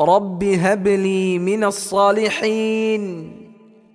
رب هب لي من الصالحين